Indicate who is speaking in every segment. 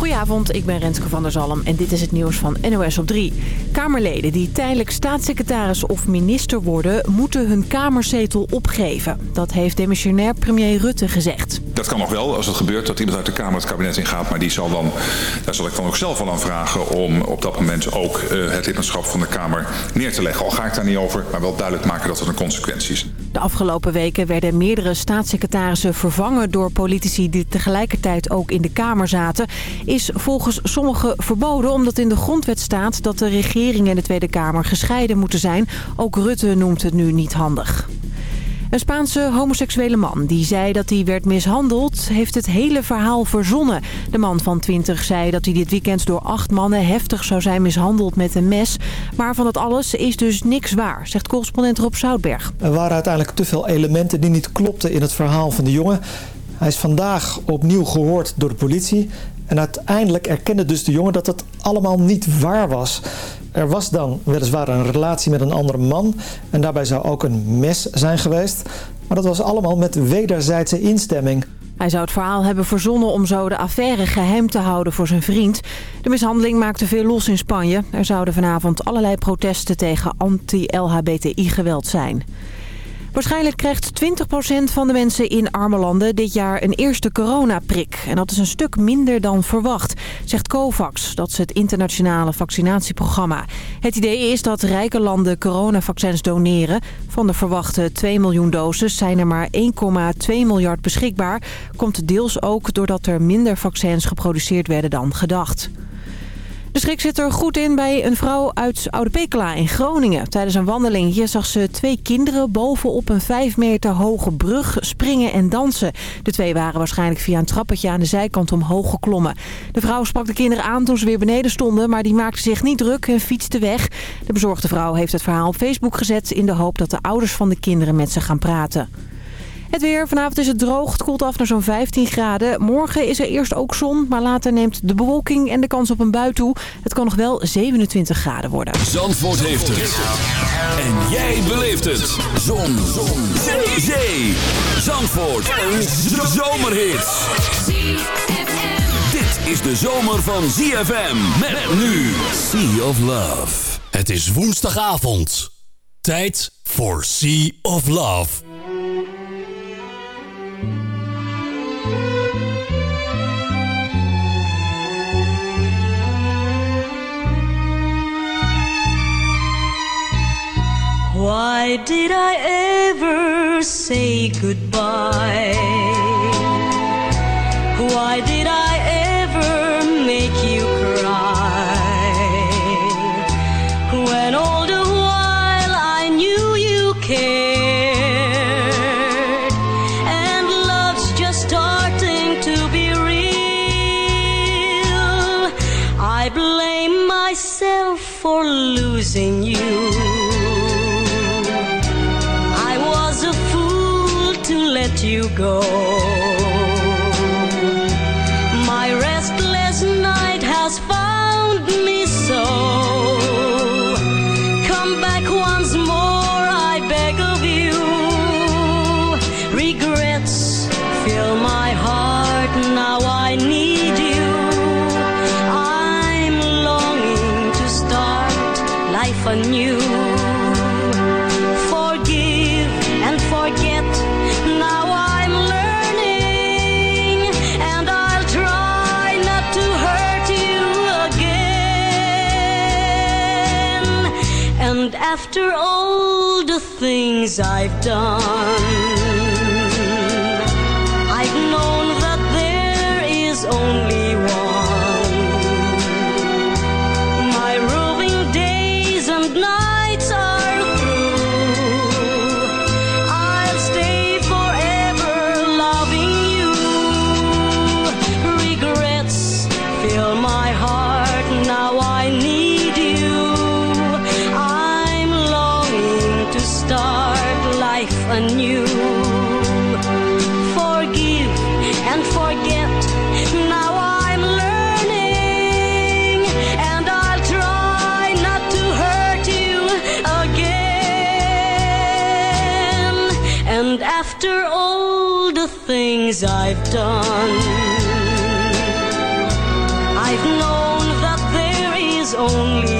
Speaker 1: Goedenavond, ik ben Renske van der Zalm en dit is het nieuws van NOS op 3. Kamerleden die tijdelijk staatssecretaris of minister worden... moeten hun kamerzetel opgeven. Dat heeft demissionair premier Rutte gezegd.
Speaker 2: Dat kan nog wel als het gebeurt dat iemand uit de Kamer het kabinet ingaat. Maar die zal dan, daar zal ik dan ook zelf wel aan vragen... om op dat moment ook uh, het lidmaatschap van de Kamer neer te leggen. Al ga ik daar niet over, maar wel duidelijk maken dat er een consequentie is.
Speaker 1: De afgelopen weken werden meerdere staatssecretarissen vervangen... door politici die tegelijkertijd ook in de Kamer zaten... is volgens sommigen verboden omdat in de grondwet staat... dat de regering en de Tweede Kamer gescheiden moeten zijn. Ook Rutte noemt het nu niet handig. Een Spaanse homoseksuele man die zei dat hij werd mishandeld... heeft het hele verhaal verzonnen. De man van 20 zei dat hij dit weekend door acht mannen... heftig zou zijn mishandeld met een mes. Maar van dat alles is dus niks waar, zegt correspondent Rob Zoutberg.
Speaker 3: Er waren uiteindelijk te veel elementen die niet klopten in het verhaal van de jongen. Hij is vandaag opnieuw gehoord door de politie... En uiteindelijk erkende dus de jongen dat het allemaal niet waar was. Er was dan weliswaar een relatie met een andere man. En daarbij zou ook een mes zijn geweest. Maar dat was allemaal met wederzijdse instemming.
Speaker 1: Hij zou het verhaal hebben verzonnen om zo de affaire geheim te houden voor zijn vriend. De mishandeling maakte veel los in Spanje. Er zouden vanavond allerlei protesten tegen anti-LHBTI-geweld zijn. Waarschijnlijk krijgt 20% van de mensen in arme landen dit jaar een eerste coronaprik. En dat is een stuk minder dan verwacht, zegt COVAX. Dat is het internationale vaccinatieprogramma. Het idee is dat rijke landen coronavaccins doneren. Van de verwachte 2 miljoen doses zijn er maar 1,2 miljard beschikbaar. Komt deels ook doordat er minder vaccins geproduceerd werden dan gedacht. De schrik zit er goed in bij een vrouw uit Oude Pekela in Groningen. Tijdens een wandeling zag ze twee kinderen bovenop een vijf meter hoge brug springen en dansen. De twee waren waarschijnlijk via een trappetje aan de zijkant omhoog geklommen. De vrouw sprak de kinderen aan toen ze weer beneden stonden, maar die maakten zich niet druk en fietste weg. De bezorgde vrouw heeft het verhaal op Facebook gezet in de hoop dat de ouders van de kinderen met ze gaan praten. Het weer. Vanavond is het droog. Het koelt af naar zo'n 15 graden. Morgen is er eerst ook zon, maar later neemt de bewolking en de kans op een bui toe. Het kan nog wel 27 graden worden.
Speaker 4: Zandvoort heeft het. En jij beleeft het. Zon. zon. Zee. Zee. Zandvoort. Een zomerhit. Dit is de zomer van ZFM. Met nu Sea of Love. Het is woensdagavond. Tijd voor Sea of Love.
Speaker 5: Why did I ever say goodbye? Why did I ever make you cry? When all the while I knew you cared, and love's just starting to be real. I blame myself for losing you. You go. My restless night has found me so. Come back once more, I beg of you. Regrets fill my heart, now I need you. I'm longing to start life anew. After all the things I've done, things I've done.
Speaker 6: I've known that
Speaker 7: there is only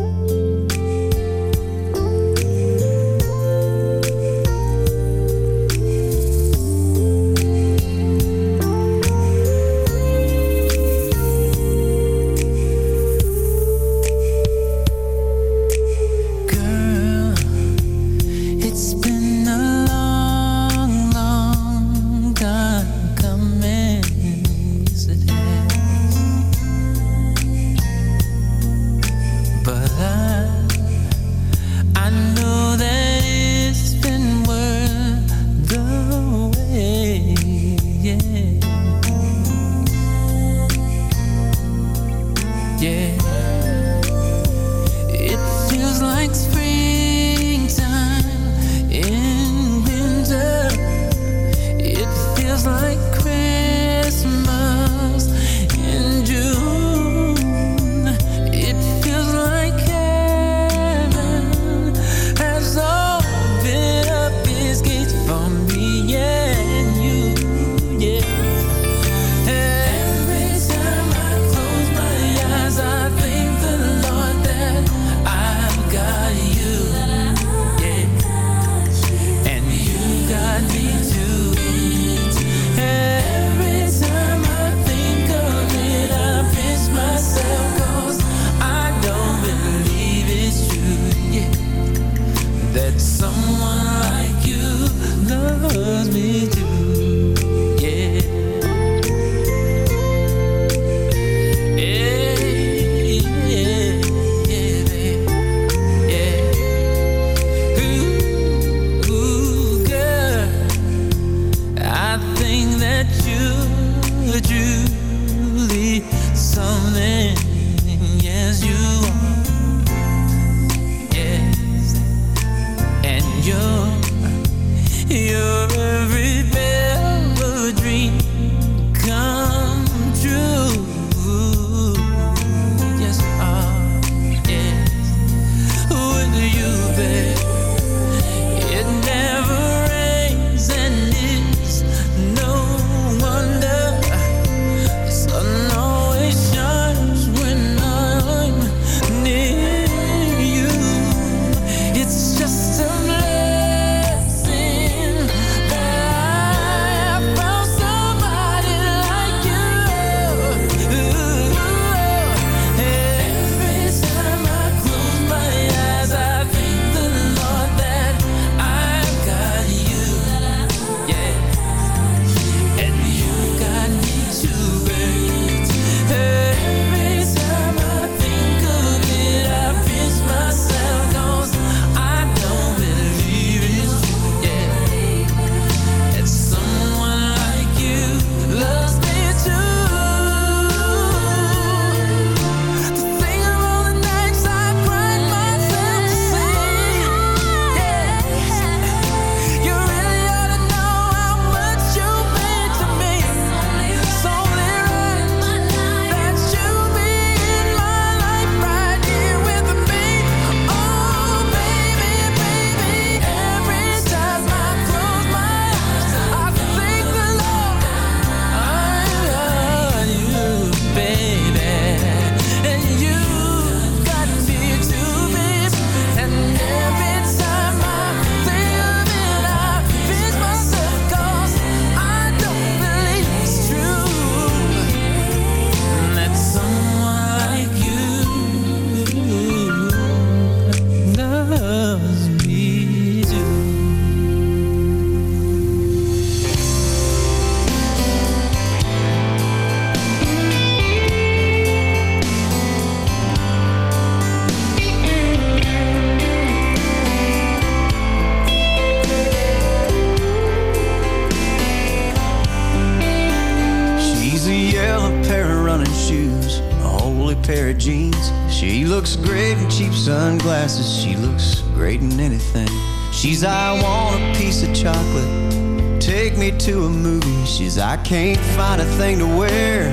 Speaker 8: I
Speaker 9: can't find a thing to wear.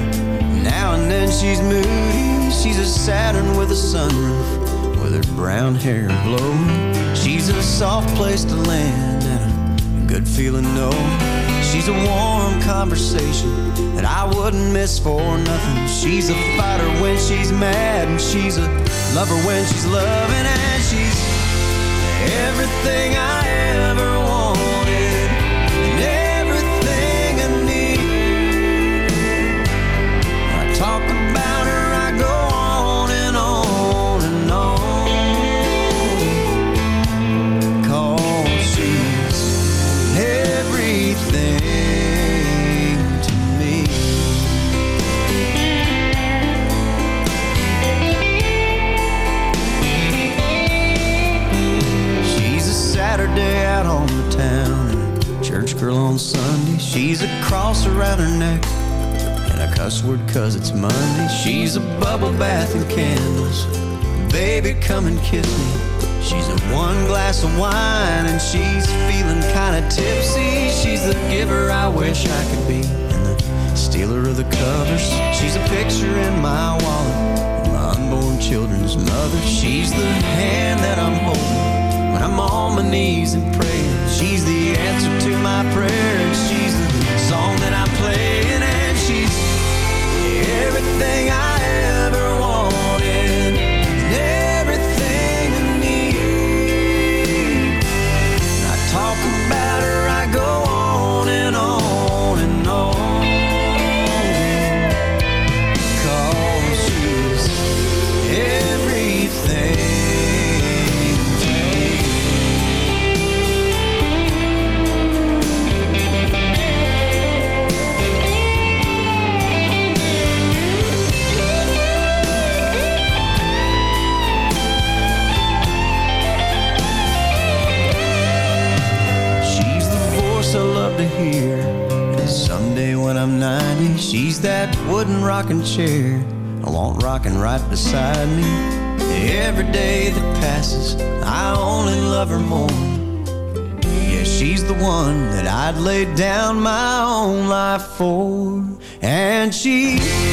Speaker 9: Now and then she's moody. She's a Saturn with a sunroof, with her brown hair blowing. She's a soft place to land and a good feeling no. She's a warm conversation that I wouldn't miss for nothing. She's a fighter when she's mad, and she's a lover when she's loving, and she's everything I church girl on Sunday. She's a cross around her neck and a cuss word cause it's Monday. She's a bubble bath and candles. Baby, come and kiss me. She's a one glass of wine and she's feeling kinda tipsy. She's the giver I wish I could be and the stealer of the covers. She's a picture in my wallet my unborn children's mother. She's the hand that I'm holding when I'm on my knees and praying. She's the answer to my prayer and she's the song that I'm playing and she's everything I Hear. And someday when I'm 90, she's that wooden rocking chair. I want rocking right beside me. Every day that passes, I only love her more. Yeah, she's the one that I'd lay down my own life for. And she's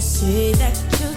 Speaker 10: you. Say that you're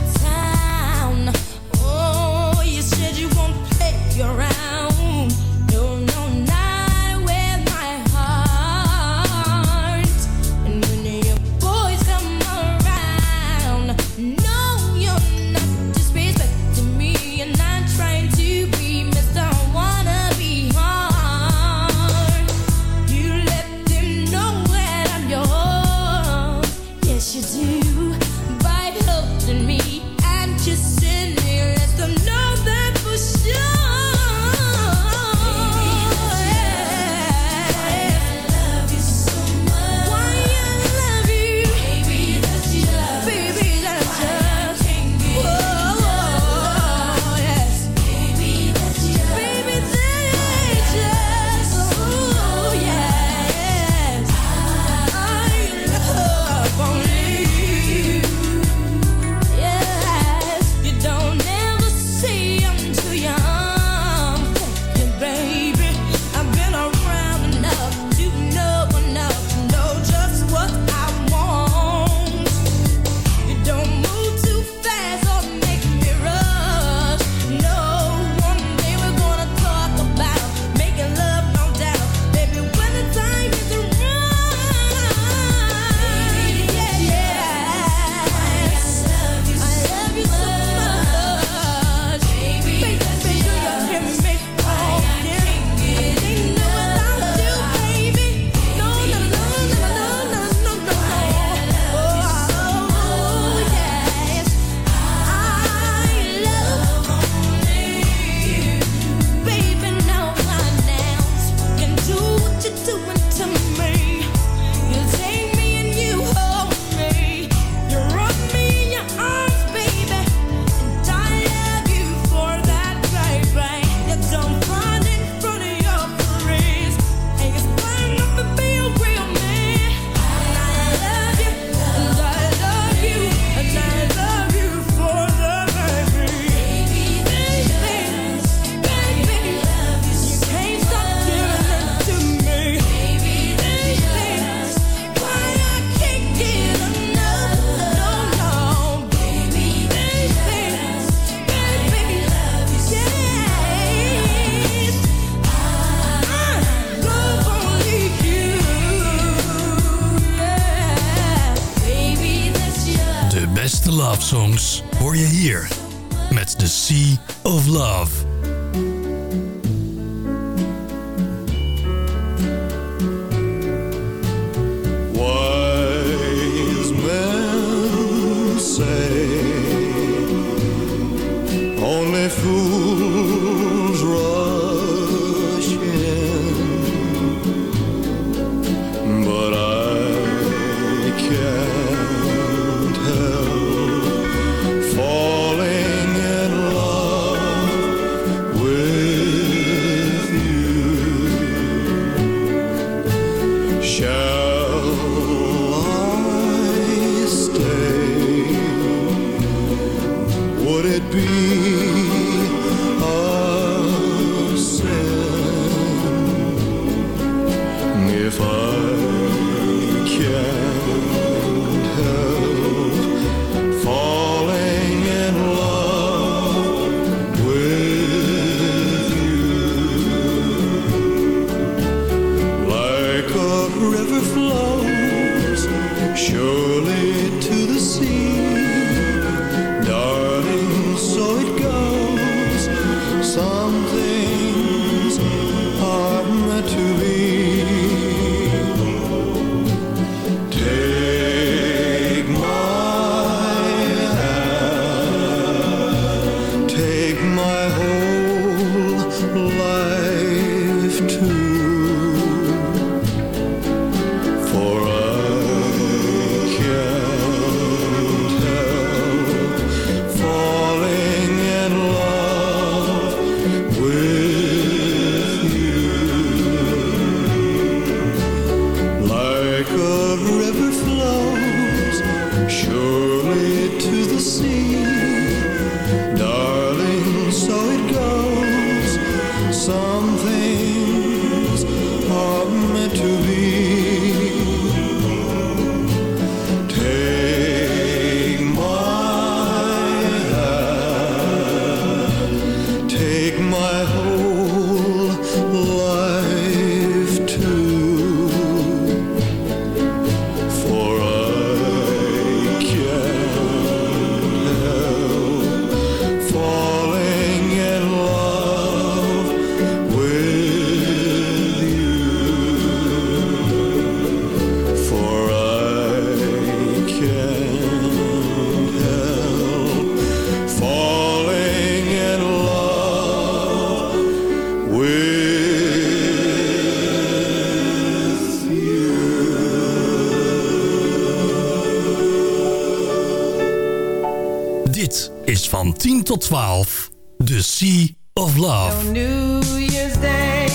Speaker 10: is
Speaker 4: van 10 tot 12 The Sea of Love.
Speaker 11: New Year's Day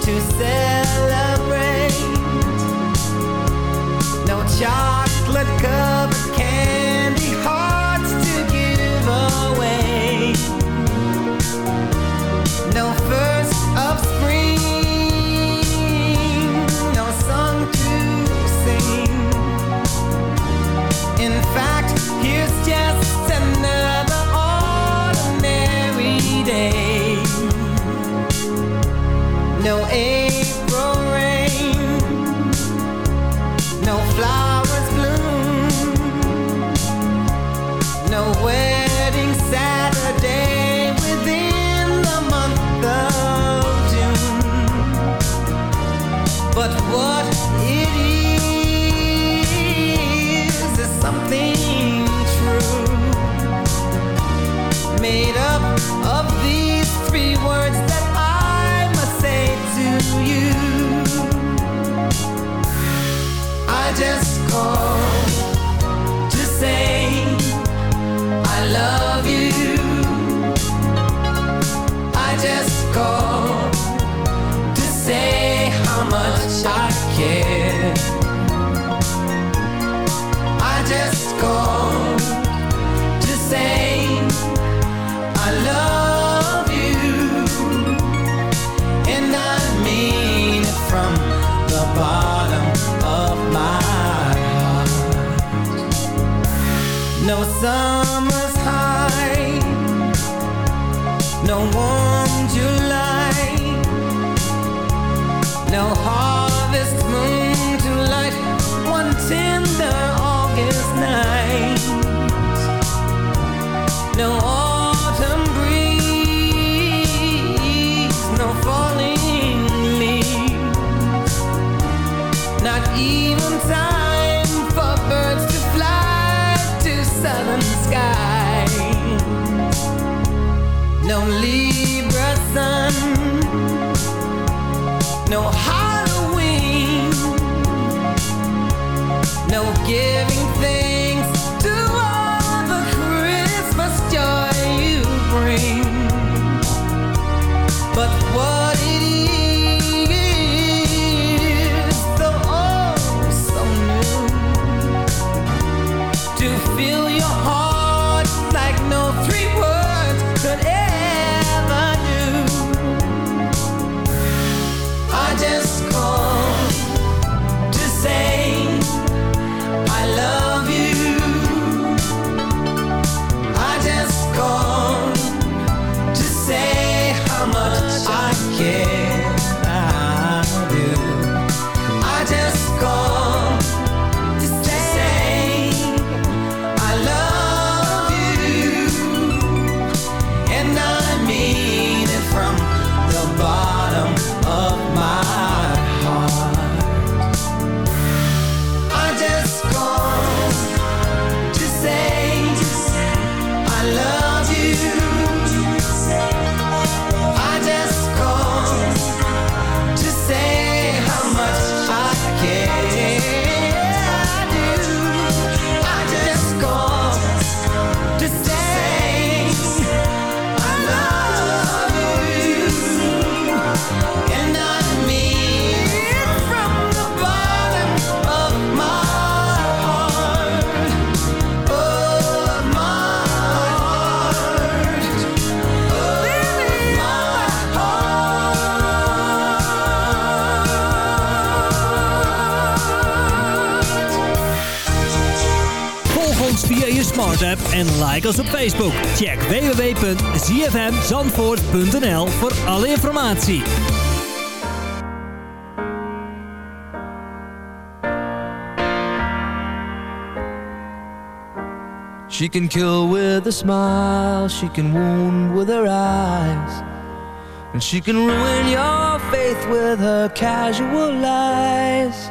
Speaker 11: to celebrate. No chocolate No summer's no
Speaker 12: app en like ons op Facebook. Check www.zfmzandvoort.nl voor alle informatie.
Speaker 7: She can kill with a smile, she can wound with her eyes, and she can ruin your faith with her casual lies.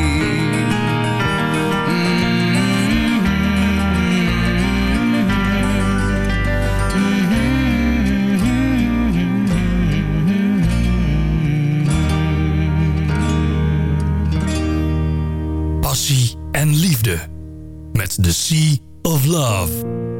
Speaker 13: Sea of Love.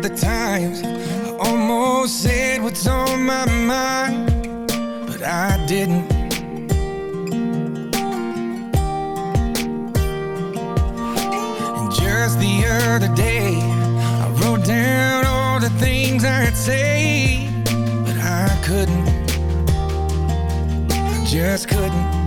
Speaker 14: count the times I almost said what's on my mind But I didn't. And just the other day I wrote down all the things I'd say But I couldn't. I just couldn't.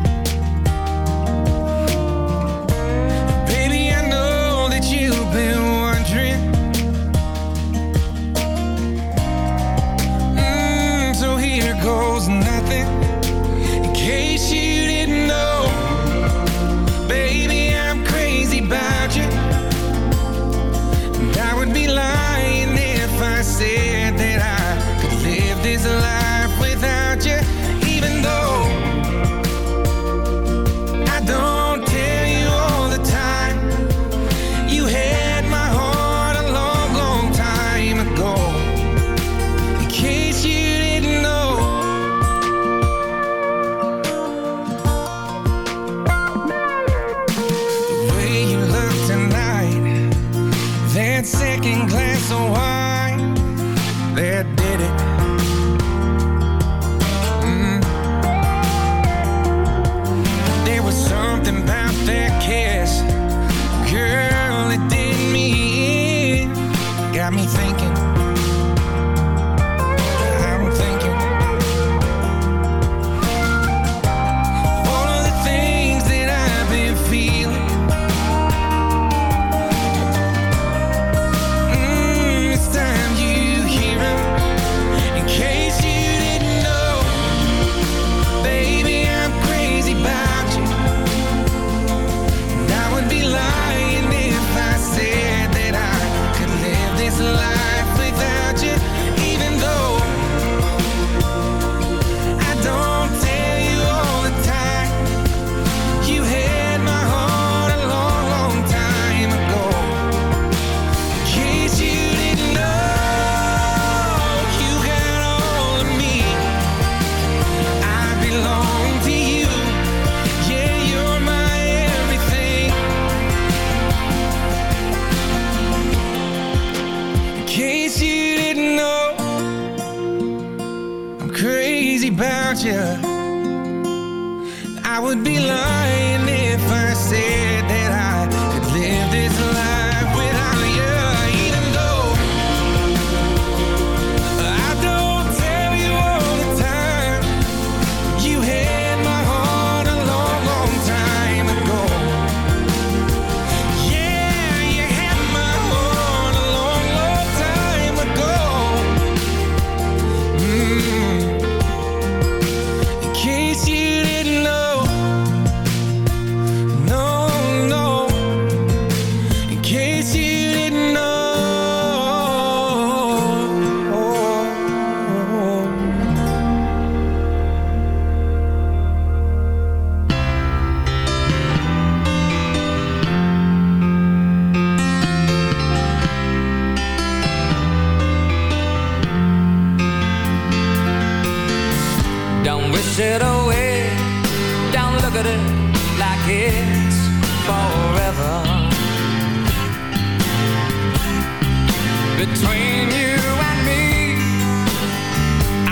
Speaker 15: between you and me.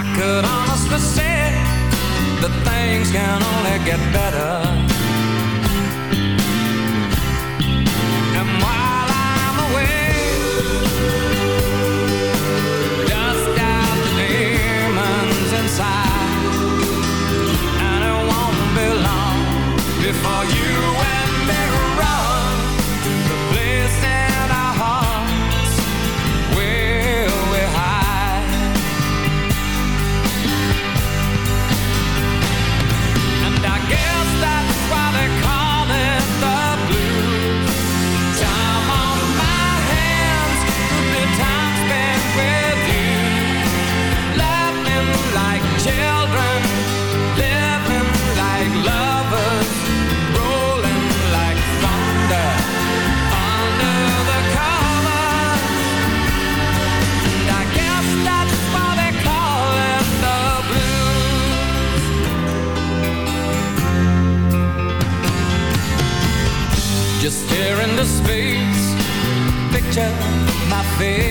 Speaker 15: I could honestly say that things can only get better. into space. Picture my face.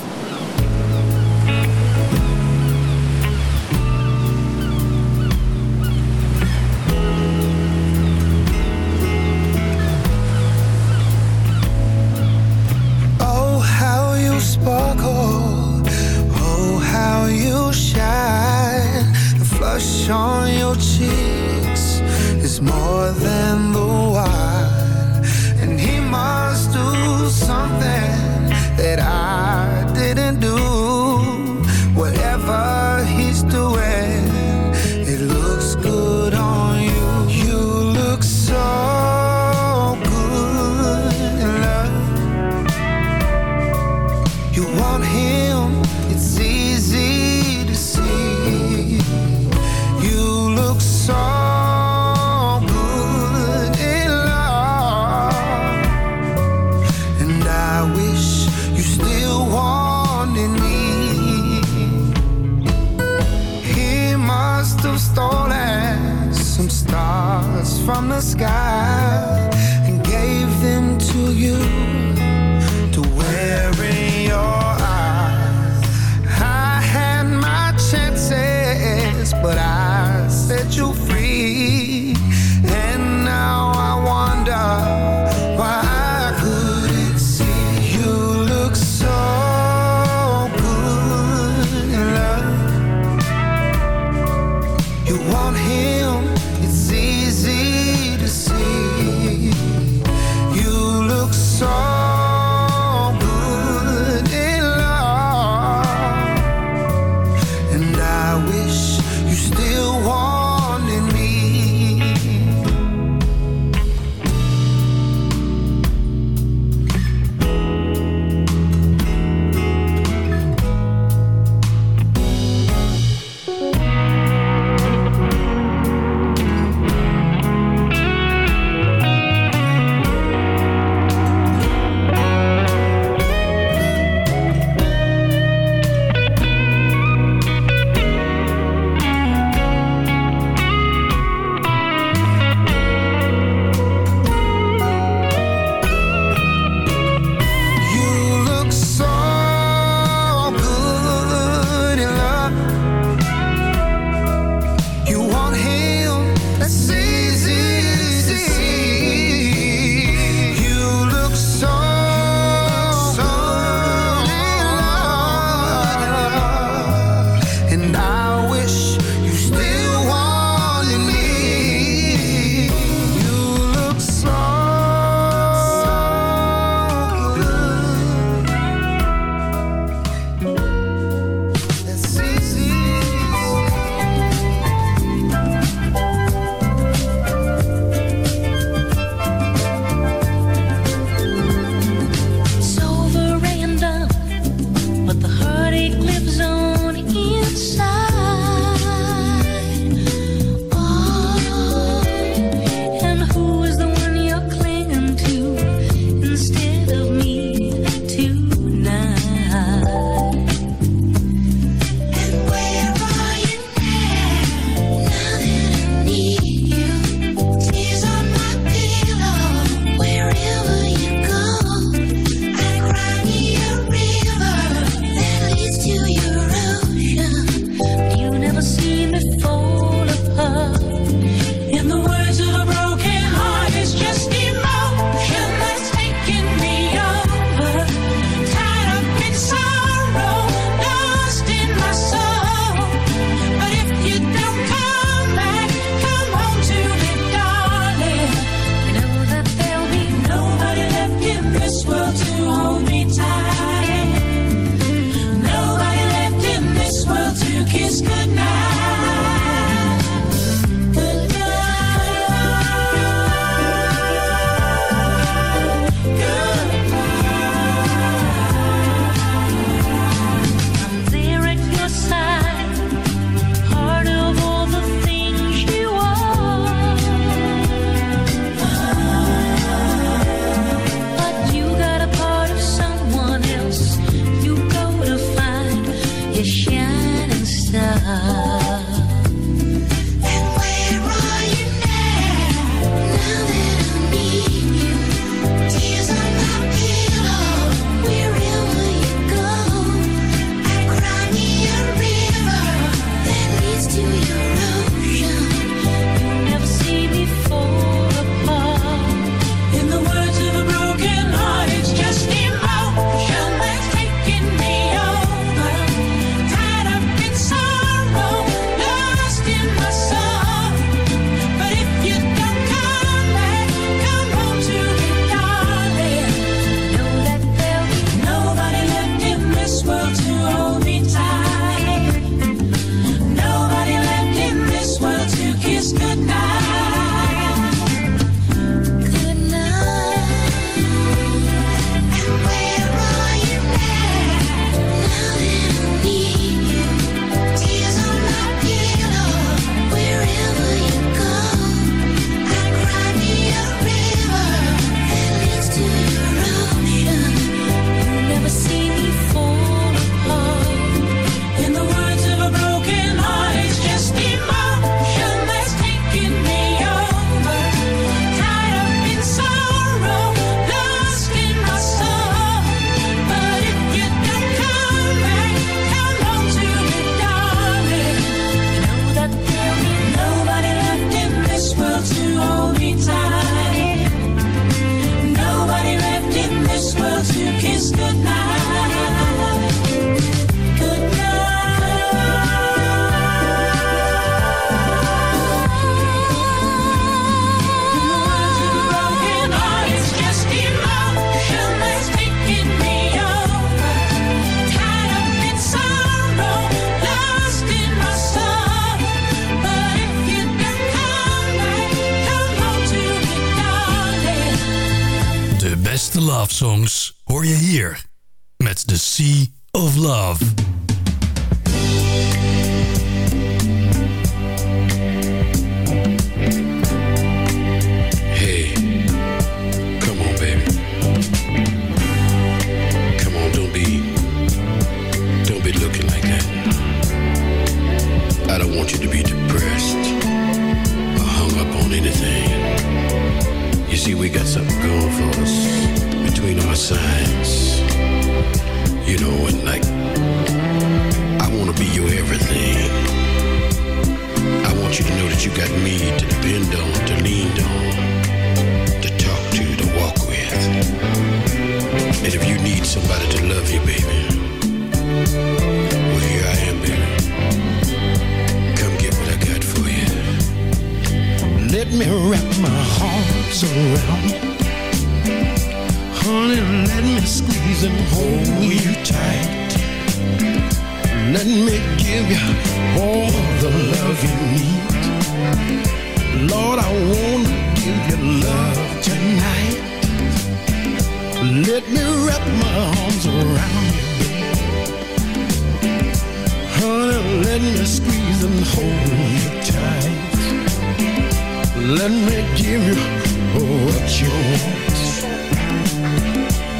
Speaker 16: Let me give you oh, what you want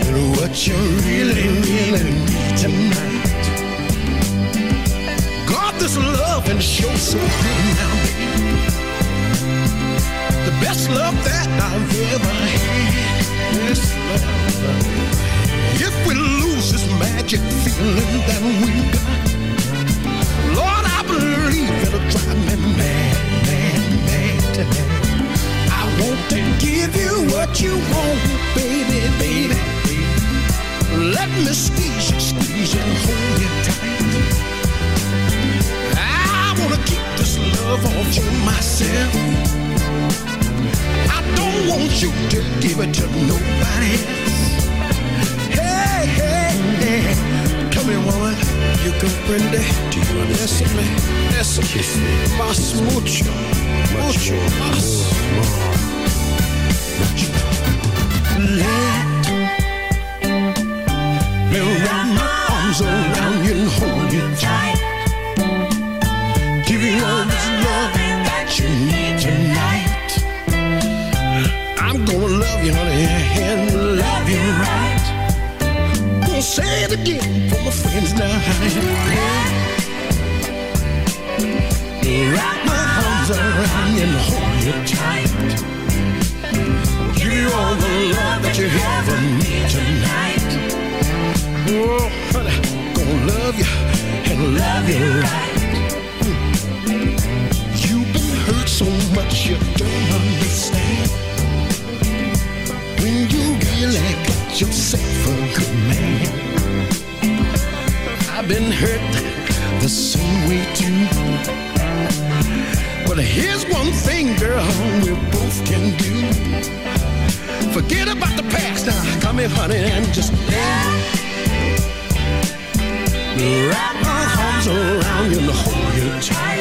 Speaker 16: and what you really, really need tonight. God, this love and show so good now, baby. The best love that I've ever had. This love. If we lose this magic feeling that we got, give you what you want, baby, baby. Let me squeeze you, squeeze you, and hold you tight. I wanna keep this love all to myself. I don't want you to give it to nobody else. Hey, hey, hey, come here, woman. You comprende? Do you understand me? Eso,
Speaker 17: Kiss me.
Speaker 16: más mucho, mucho más. Let me wrap my arms around you and hold you tight. Give you all this love that you need tonight. I'm gonna love you, honey, and love you right. Gonna say it again for my friends now. Wrap my arms around you and hold you tight. Ever need tonight. Oh, honey, gonna love you and love you right. Mm. You've been hurt so much you don't understand. When you really got yourself a good man. I've been hurt the same way too. But here's one thing, girl, we both can do. Forget about the past now. Come here, honey, and just wrap my arms around you and hold you tight.